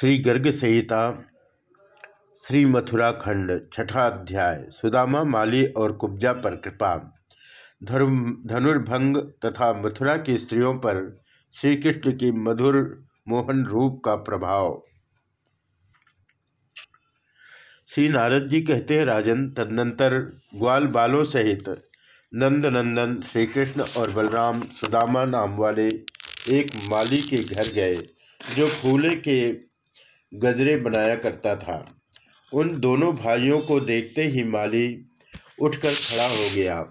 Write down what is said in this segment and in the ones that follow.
श्री गर्ग संहिता, श्री मथुरा खंड, छठा अध्याय, सुदामा, माली और कुब्जा पर कृपा। धर्म, धनुर्भंग तथा मथुरा की स्त्रियों पर श्री कृष्ण की मधुर मोहन रूप का प्रभाव। श्री नारद जी कहते हैं, राजन, तदनंतर ग्वाल बालों सहित नंद नंदन श्री कृष्ण और बलराम सुदामा नाम वाले एक माली के घर गए, जो फूले के गजरे बनाया करता था। उन दोनों भाइयों को देखते ही माली उठकर खड़ा हो गया।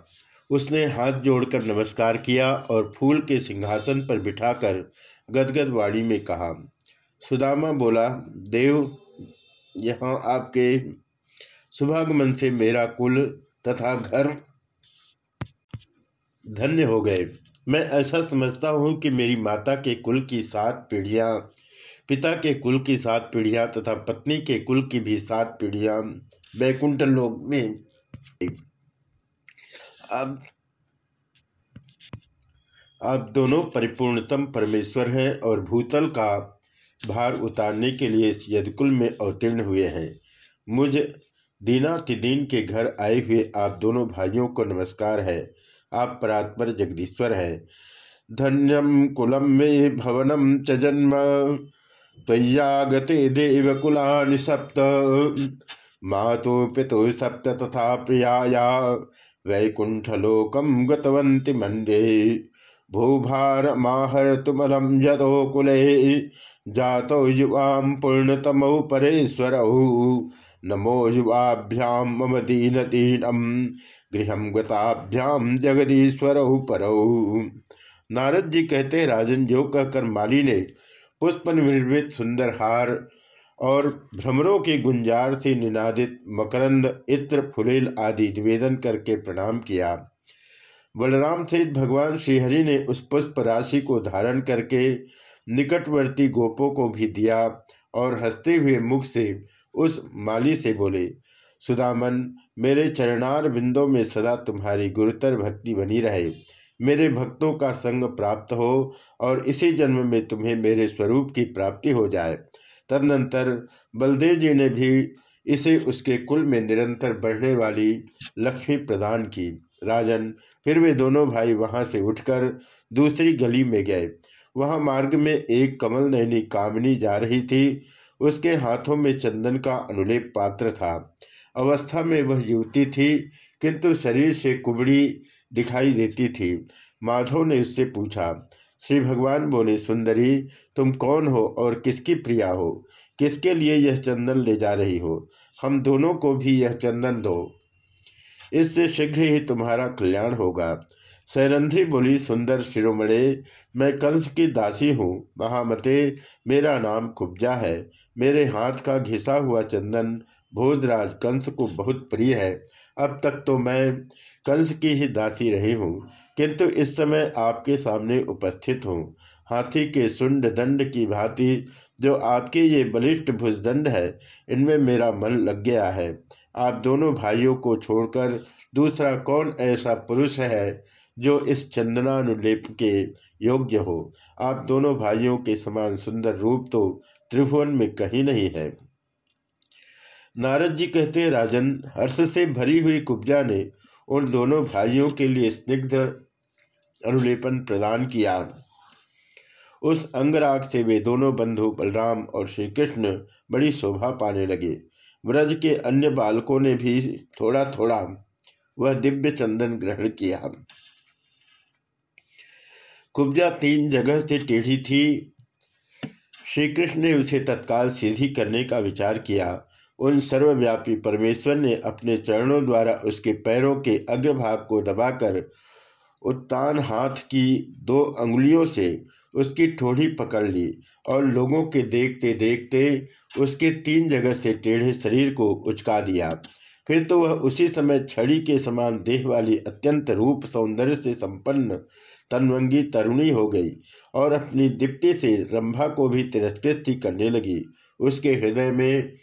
उसने हाथ जोड़कर नमस्कार किया और फूल के सिंहासन पर बिठाकर गदगद वाणी में कहा, सुदामा बोला, देव, यहाँ आपके शुभागमन से मेरा कुल तथा घर धन्य हो गए। मैं ऐसा समझता हूँ कि मेरी माता के कुल की सात पीढ़ियाँ पिता के कुल की सात पीढ़ियाँ तथा पत्नी के कुल की भी सात पीढ़ियाँ बैकुंठ लोक में अब, आप दोनों परिपूर्णतम परमेश्वर हैं और भूतल का भार उतारने के लिए इस यदकुल में अवतीर्ण हुए हैं। मुझ दीनातिदीन के घर आए हुए आप दोनों भाइयों को नमस्कार है। आप परात्पर जगदीश्वर हैं। धन्यम कुलम में भवनम च जन्म। त्वयागते देवकुलानि सप्त। मातो पितु सप्त तथा प्रियाया। कुले। जातो युवाम पूर्णतमौ नमो युवाभ्याम मम दीन दीनम गृह गताभ्याम जगदीश्वरौ परौ। नारद जी कहते, राजन जो कहकर माली ने पुष्प निर्मित सुंदर हार और भ्रमरों के गुंजार से निनादित मकरंद, इत्र, फुलेल आदि निवेदन करके प्रणाम किया। बलराम सहित भगवान श्रीहरि ने उस पुष्प राशि को धारण करके निकटवर्ती गोपों को भी दिया और हँसते हुए मुख से उस माली से बोले, सुदामन, मेरे चरणार बिंदों में सदा तुम्हारी गुरुतर भक्ति बनी रहे। मेरे भक्तों का संग प्राप्त हो और इसी जन्म में तुम्हें मेरे स्वरूप की प्राप्ति हो जाए। तदनंतर बलदेव जी ने भी इसे उसके कुल में निरंतर बढ़ने वाली लक्ष्मी प्रदान की। राजन, फिर वे दोनों भाई वहाँ से उठकर दूसरी गली में गए। वहाँ मार्ग में एक कमल नैनी कामनी जा रही थी। उसके हाथों में चंदन का अनुलेप पात्र था। अवस्था में वह युवती थी, किंतु शरीर से कुबड़ी दिखाई देती थी। माधव ने उससे पूछा, श्री भगवान बोले, सुंदरी, तुम कौन हो और किसकी प्रिया हो? किसके लिए यह चंदन ले जा रही हो? हम दोनों को भी यह चंदन दो। इससे शीघ्र ही तुम्हारा कल्याण होगा। सैरंध्री बोली, सुंदर शिरोमणे, मैं कंस की दासी हूँ। महामते, मेरा नाम कुब्जा है। मेरे हाथ का घिसा हुआ चंदन भोजराज कंस को बहुत प्रिय है। अब तक तो मैं कंस की ही दासी रही हूँ, किंतु इस समय आपके सामने उपस्थित हूँ। हाथी के सुंड दंड की भांति जो आपके ये बलिष्ठ भुजदंड है, इनमें मेरा मन लग गया है। आप दोनों भाइयों को छोड़कर दूसरा कौन ऐसा पुरुष है जो इस चंदनानुलेप के योग्य हो? आप दोनों भाइयों के समान सुंदर रूप तो त्रिभुवन में कहीं नहीं है। नारद जी कहते, राजन, हर्ष से भरी हुई कुब्जा ने उन दोनों भाइयों के लिए स्निग्ध अनुलेपन प्रदान किया। उस अंगराग से वे दोनों बंधु बलराम और श्री कृष्ण बड़ी शोभा पाने लगे। व्रज के अन्य बालकों ने भी थोड़ा थोड़ा वह दिव्य चंदन ग्रहण किया। कुब्जा तीन जगह से टेढ़ी थी। श्री कृष्ण ने उसे तत्काल सीधी करने का विचार किया। उन सर्वव्यापी परमेश्वर ने अपने चरणों द्वारा उसके पैरों के अग्रभाग को दबाकर उत्तान हाथ की दो अंगुलियों से उसकी ठोड़ी पकड़ ली और लोगों के देखते देखते उसके तीन जगह से टेढ़े शरीर को उचका दिया। फिर तो वह उसी समय छड़ी के समान देह वाली अत्यंत रूप सौंदर्य से संपन्न, तनवंगी तरुणी हो गई और अपनी दीप्ति से रंभा को भी तिरस्कृत ही करने लगी। उसके हृदय में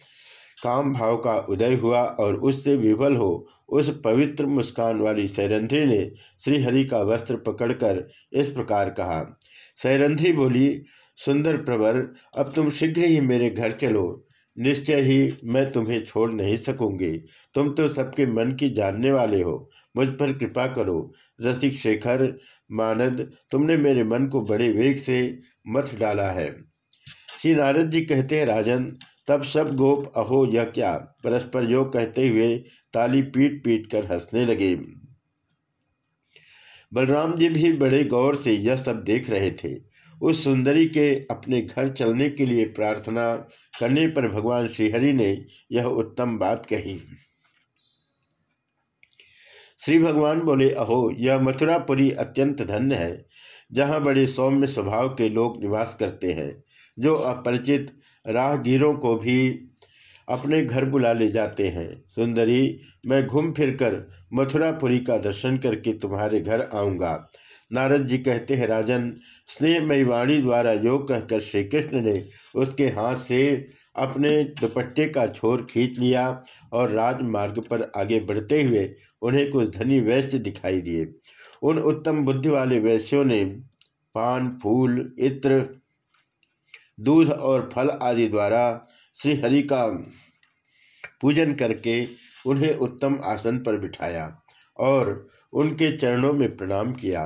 काम भाव का उदय हुआ और उससे विफल हो, उस पवित्र मुस्कान वाली सैरंध्री ने श्रीहरि का वस्त्र पकड़कर इस प्रकार कहा, सैरंध्री बोली, सुंदर प्रवर, अब तुम शीघ्र ही मेरे घर चलो। निश्चय ही मैं तुम्हें छोड़ नहीं सकूँगी। तुम तो सबके मन की जानने वाले हो। मुझ पर कृपा करो। रसिक शेखर मानद, तुमने मेरे मन को बड़े वेग से मथ डाला है। श्री नारद जी कहते हैं, राजन तब सब गोप, अहो यह क्या? परस्पर योग कहते हुए ताली पीट पीट कर हंसने लगे। बलराम जी भी बड़े गौर से यह सब देख रहे थे। उस सुंदरी के अपने घर चलने के लिए प्रार्थना करने पर भगवान श्रीहरि ने यह उत्तम बात कही। श्री भगवान बोले, अहो, यह मथुरापुरी अत्यंत धन्य है, जहाँ बड़े सौम्य स्वभाव के लोग निवास करते हैं, जो अपरिचित राहगीरों को भी अपने घर बुला ले जाते हैं। सुंदरी, मैं घूम फिरकर मथुरापुरी का दर्शन करके तुम्हारे घर आऊँगा। नारद जी कहते हैं, राजन, स्नेहमयी वाणी द्वारा योग कहकर श्री कृष्ण ने उसके हाथ से अपने दुपट्टे का छोर खींच लिया और राजमार्ग पर आगे बढ़ते हुए उन्हें कुछ धनी वैश्य दिखाई दिए। उन उत्तम बुद्धि वाले वैश्यों ने पान, फूल, इत्र दूध और फल आदि द्वारा श्री हरि का पूजन करके उन्हें उत्तम आसन पर बिठाया और उनके चरणों में प्रणाम किया।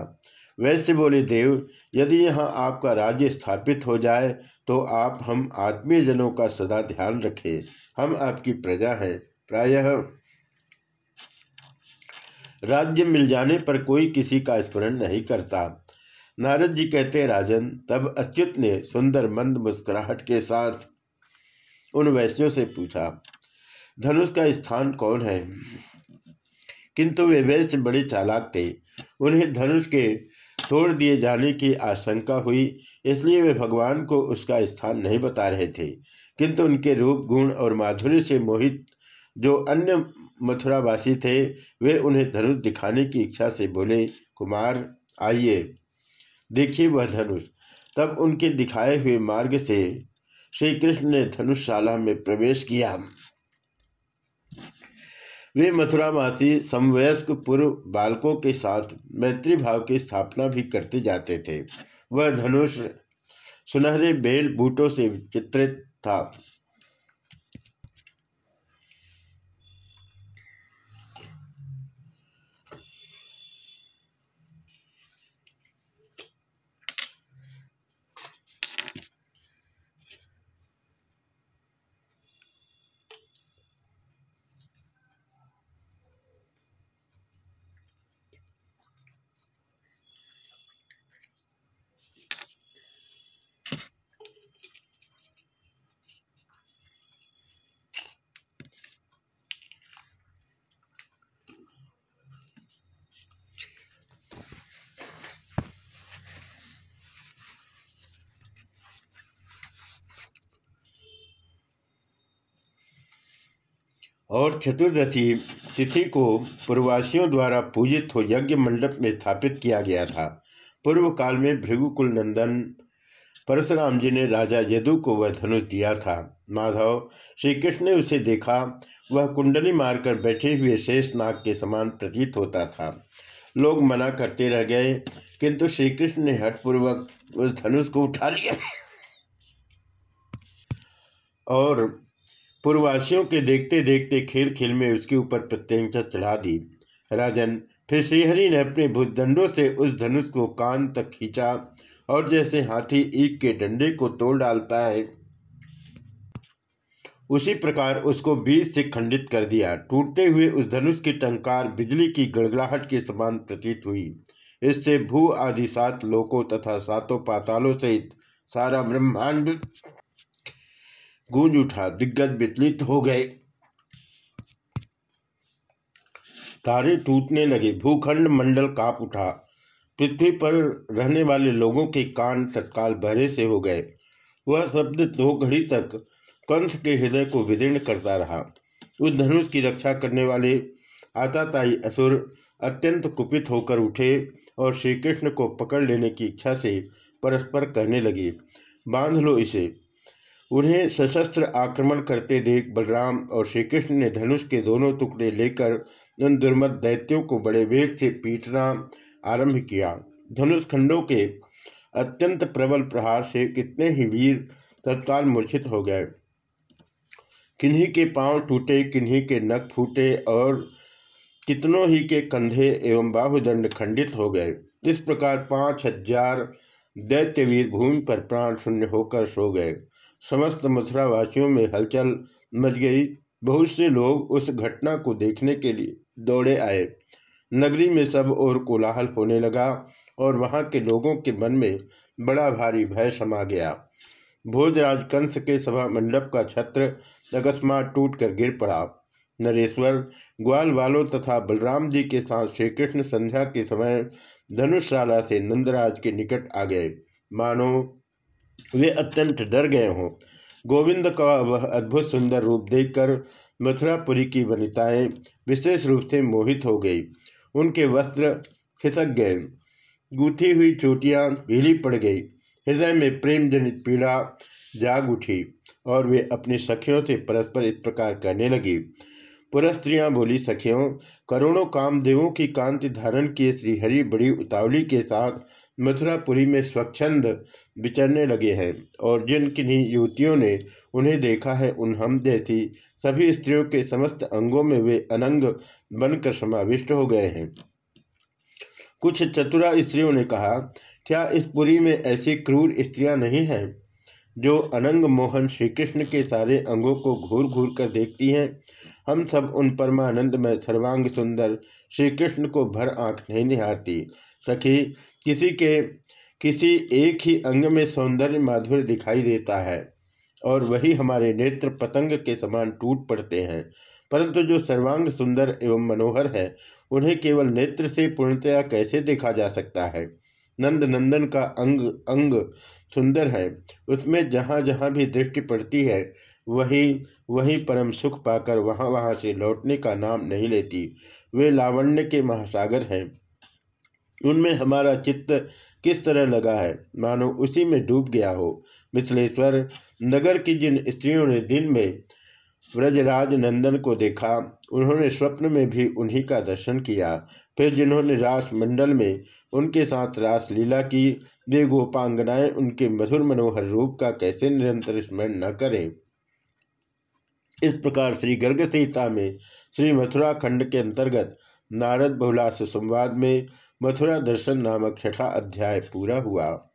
वैसे बोले, देव, यदि यहाँ आपका राज्य स्थापित हो जाए तो आप हम आत्मीय जनों का सदा ध्यान रखें। हम आपकी प्रजा हैं। प्रायः राज्य मिल जाने पर कोई किसी का स्मरण नहीं करता। नारद जी कहते राजन, तब अच्युत ने सुंदर मंद मुस्कुराहट के साथ उन वैश्यों से पूछा, धनुष का स्थान कौन है? किंतु वे वैश्य बड़े चालाक थे। उन्हें धनुष के तोड़ दिए जाने की आशंका हुई, इसलिए वे भगवान को उसका स्थान नहीं बता रहे थे। किंतु उनके रूप, गुण और माधुर्य से मोहित जो अन्य मथुरावासी थे, वे उन्हें धनुष दिखाने की इच्छा से बोले, कुमार, आइए देखिए वह धनुष। तब उनके दिखाए हुए मार्ग से श्री कृष्ण ने धनुषशाला में प्रवेश किया। वे मथुरावासी समवयस्क पूर्व बालकों के साथ मैत्री भाव की स्थापना भी करते जाते थे। वह धनुष सुनहरे बेल बूटों से चित्रित था। और चतुर्दशी तिथि को पूर्ववासियों द्वारा पूजित हो यज्ञ मंडप में स्थापित किया गया था। पूर्व काल में भृगुकुल नंदन परशुराम जी ने राजा यदु को वह धनुष दिया था। माधव श्री कृष्ण ने उसे देखा। वह कुंडली मारकर बैठे हुए शेष नाग के समान प्रतीत होता था। लोग मना करते रह गए, किंतु श्री कृष्ण ने हठपूर्वक उस धनुष को उठा लिया। और पूर्ववासियों के देखते देखते खेल खेल में उसके ऊपर प्रत्यंचा चढ़ा दी। राजन फिर श्रीहरि ने अपने भूतदंडों से उस धनुष को कान तक खींचा और जैसे हाथी ईक के डंडे को तोड़ डालता है, उसी प्रकार उसको बीज से खंडित कर दिया। टूटते हुए उस धनुष की टंकार बिजली की गड़गड़ाहट के समान प्रतीत हुई। इससे भू आदि सात लोकों तथा सातों पातालों सहित सारा ब्रह्मांड गूंज उठा, दिग्गज विचलित हो गए। तारे टूटने लगे, भूखंड मंडल काप उठा। पृथ्वी पर रहने वाले लोगों के कान तत्काल बहरे से हो गए। वह शब्द दो घड़ी तक कंथ के हृदय को विदीर्ण करता रहा। उस धनुष की रक्षा करने वाले आताताई असुर अत्यंत कुपित होकर उठे और श्री कृष्ण को पकड़ लेने की इच्छा से परस्पर कहने लगे, बाँध लो इसे। उन्हें सशस्त्र आक्रमण करते देख बलराम और श्री कृष्ण ने धनुष के दोनों टुकड़े लेकर उन दुर्मत दैत्यों को बड़े वेग से पीटना आरंभ किया। धनुष खंडों के अत्यंत प्रबल प्रहार से कितने ही वीर तत्काल मूर्छित हो गए। किन्हीं के पाँव टूटे, किन्हीं के नख फूटे और कितनों ही के कंधे एवं बाहुदंड खंडित हो गए। इस प्रकार पाँच हज़ार दैत्यवीर भूमि पर प्राण शून्य होकर सो गए। समस्त मथुरावासियों में हलचल मच गई। बहुत से लोग उस घटना को देखने के लिए दौड़े आए। नगरी में सब और कोलाहल होने लगा और वहाँ के लोगों के मन में बड़ा भारी भय समा गया। भोजराज कंस के सभा मंडप का छत्र अकस्मात टूट कर गिर पड़ा। नरेश्वर, ग्वाल वालों तथा बलराम जी के साथ श्री कृष्ण संध्या के समय धनुषशाला से नंदराज के निकट आ गए। मानो वे अत्यंत डर गए हों। गोविंद का वह अद्भुत सुंदर रूप देखकर मथुरापुरी की वनिताएँ विशेष रूप से मोहित हो गई। उनके वस्त्र खिसक गए, गूथी हुई चोटियाँ ढीली पड़ गई। हृदय में प्रेम जनित पीड़ा जाग उठी और वे अपनी सखियों से परस्पर इस प्रकार कहने लगी पुरस्त्रियाँ बोली, सखियों, करोड़ों कामदेवों की कांति धारण किए श्रीहरि बड़ी उतावली के साथ मथुरापुरी में स्वच्छंद विचरने लगे हैं और जिन किन्हीं युवतियों ने उन्हें देखा है, उन हम जैसी सभी स्त्रियों के समस्त अंगों में वे अनंग बनकर समाविष्ट हो गए हैं। कुछ चतुरा स्त्रियों ने कहा, क्या इस पुरी में ऐसी क्रूर स्त्रियाँ नहीं हैं, जो अनंग मोहन श्री कृष्ण के सारे अंगों को घूर घूर कर देखती हैं? हम सब उन परमानंद में सर्वांग सुंदर श्री कृष्ण को भर आँख नहीं निहारती। सखी, किसी के, किसी एक ही अंग में सौंदर्य माधुर्य दिखाई देता है और वही हमारे नेत्र पतंग के समान टूट पड़ते हैं। परंतु जो सर्वांग सुंदर एवं मनोहर है, उन्हें केवल नेत्र से पूर्णतया कैसे देखा जा सकता है? नंद नंदन का अंग अंग सुंदर है। उसमें जहाँ जहाँ भी दृष्टि पड़ती है, वही वही परम सुख पाकर वहाँ वहाँ से लौटने का नाम नहीं लेती। वे लावण्य के महासागर हैं। उनमें हमारा चित्त किस तरह लगा है? मानो उसी में डूब गया हो। मिथिलेश्वर, नगर की जिन स्त्रियों ने दिन में व्रजराज नंदन को देखा, उन्होंने स्वप्न में भी उन्हीं का दर्शन किया। फिर जिन्होंने रास मंडल में उनके साथ रास लीला की, वे गोपांगनाएँ उनके मधुर मनोहर रूप का कैसे निरंतर स्मरण न करें। इस प्रकार श्री गर्ग सीता में श्री मथुरा खंड के अंतर्गत नारद बहुलास संवाद में मथुरा दर्शन नामक छठा अध्याय पूरा हुआ।